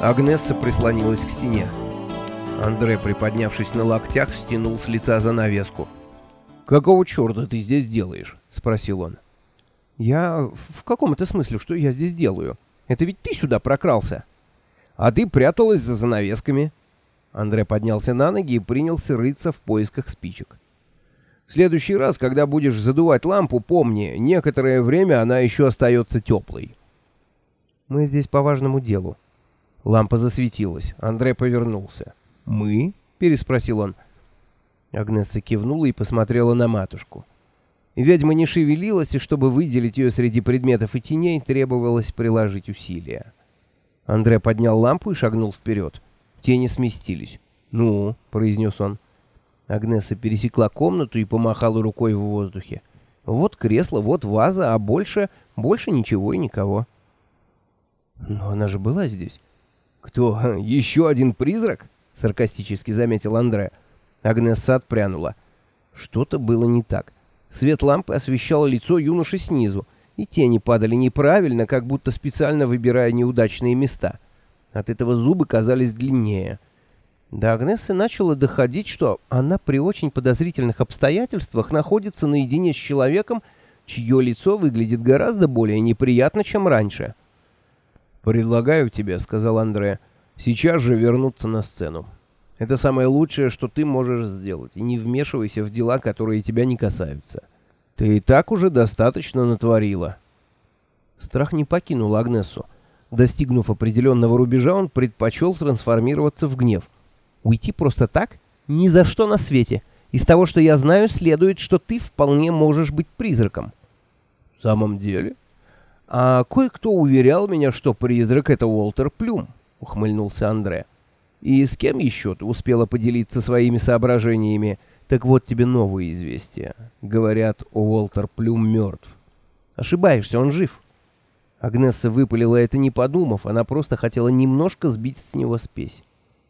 Агнесса прислонилась к стене. Андре, приподнявшись на локтях, стянул с лица занавеску. «Какого черта ты здесь делаешь?» — спросил он. «Я... В каком это смысле, что я здесь делаю? Это ведь ты сюда прокрался!» «А ты пряталась за занавесками!» Андре поднялся на ноги и принялся рыться в поисках спичек. «В следующий раз, когда будешь задувать лампу, помни, некоторое время она еще остается теплой». «Мы здесь по важному делу». Лампа засветилась. Андре повернулся. «Мы?» — переспросил он. Агнесса кивнула и посмотрела на матушку. Ведьма не шевелилась, и чтобы выделить ее среди предметов и теней, требовалось приложить усилия. Андре поднял лампу и шагнул вперед. Тени сместились. «Ну?» — произнес он. Агнесса пересекла комнату и помахала рукой в воздухе. «Вот кресло, вот ваза, а больше... больше ничего и никого». «Но она же была здесь». «Кто? Еще один призрак?» — саркастически заметил Андре. Агнесса отпрянула. Что-то было не так. Свет лампы освещал лицо юноши снизу, и тени падали неправильно, как будто специально выбирая неудачные места. От этого зубы казались длиннее. До Агнессы начало доходить, что она при очень подозрительных обстоятельствах находится наедине с человеком, чье лицо выглядит гораздо более неприятно, чем раньше. «Предлагаю тебе», — сказал Андре, — «сейчас же вернуться на сцену. Это самое лучшее, что ты можешь сделать, и не вмешивайся в дела, которые тебя не касаются. Ты и так уже достаточно натворила». Страх не покинул Агнесу. Достигнув определенного рубежа, он предпочел трансформироваться в гнев. «Уйти просто так? Ни за что на свете. Из того, что я знаю, следует, что ты вполне можешь быть призраком». «В самом деле?» «А кое-кто уверял меня, что призрак — это Уолтер Плюм», — ухмыльнулся Андре. И с кем еще ты успела поделиться своими соображениями? Так вот тебе новые известия. Говорят, Уолтер Плюм мертв. Ошибаешься, он жив. Агнесса выпалила это не подумав, она просто хотела немножко сбить с него спесь.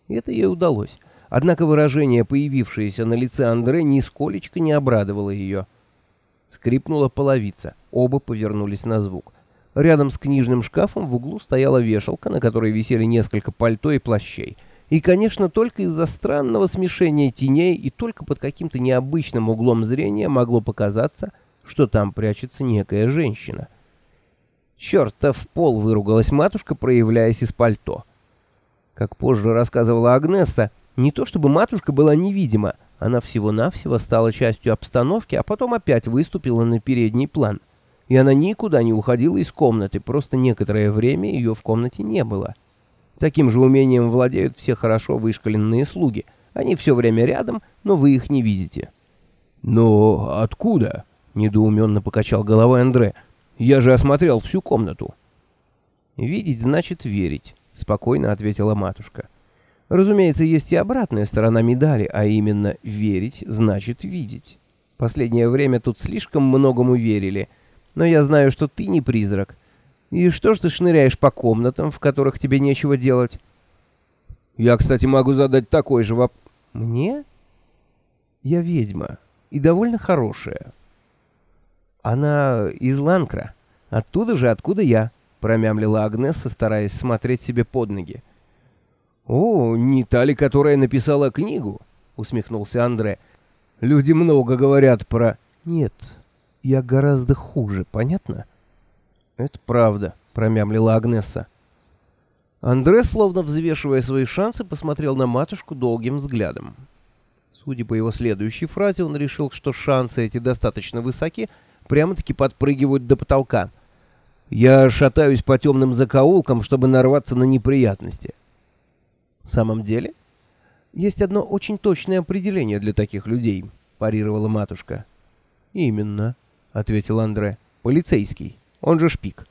И это ей удалось. Однако выражение, появившееся на лице Андре, нисколечко не обрадовало ее. Скрипнула половица. Оба повернулись на звук. Рядом с книжным шкафом в углу стояла вешалка, на которой висели несколько пальто и плащей — и, конечно, только из-за странного смешения теней и только под каким-то необычным углом зрения могло показаться, что там прячется некая женщина. «Чертов пол!» — выругалась матушка, проявляясь из пальто. Как позже рассказывала Агнесса, не то чтобы матушка была невидима, она всего-навсего стала частью обстановки, а потом опять выступила на передний план. И она никуда не уходила из комнаты, просто некоторое время ее в комнате не было. Таким же умением владеют все хорошо вышкаленные слуги. Они все время рядом, но вы их не видите. «Но откуда?» — недоуменно покачал головой Андре. «Я же осмотрел всю комнату». «Видеть значит верить», — спокойно ответила матушка. «Разумеется, есть и обратная сторона медали, а именно верить значит видеть. Последнее время тут слишком многому верили, но я знаю, что ты не призрак, и что ж ты шныряешь по комнатам, в которых тебе нечего делать? Я, кстати, могу задать такой же вопрос. Мне? Я ведьма. И довольно хорошая. Она из Ланкра. Оттуда же, откуда я, промямлила Агнесса, стараясь смотреть себе под ноги. «О, не та ли, которая написала книгу?» — усмехнулся Андре. «Люди много говорят про...» «Нет, я гораздо хуже, понятно?» «Это правда», — промямлила Агнесса. Андре, словно взвешивая свои шансы, посмотрел на матушку долгим взглядом. Судя по его следующей фразе, он решил, что шансы эти достаточно высоки, прямо-таки подпрыгивают до потолка. «Я шатаюсь по темным закоулкам, чтобы нарваться на неприятности». «В самом деле?» «Есть одно очень точное определение для таких людей», — парировала матушка. «Именно», — ответил Андре. «Полицейский». Он же шпик.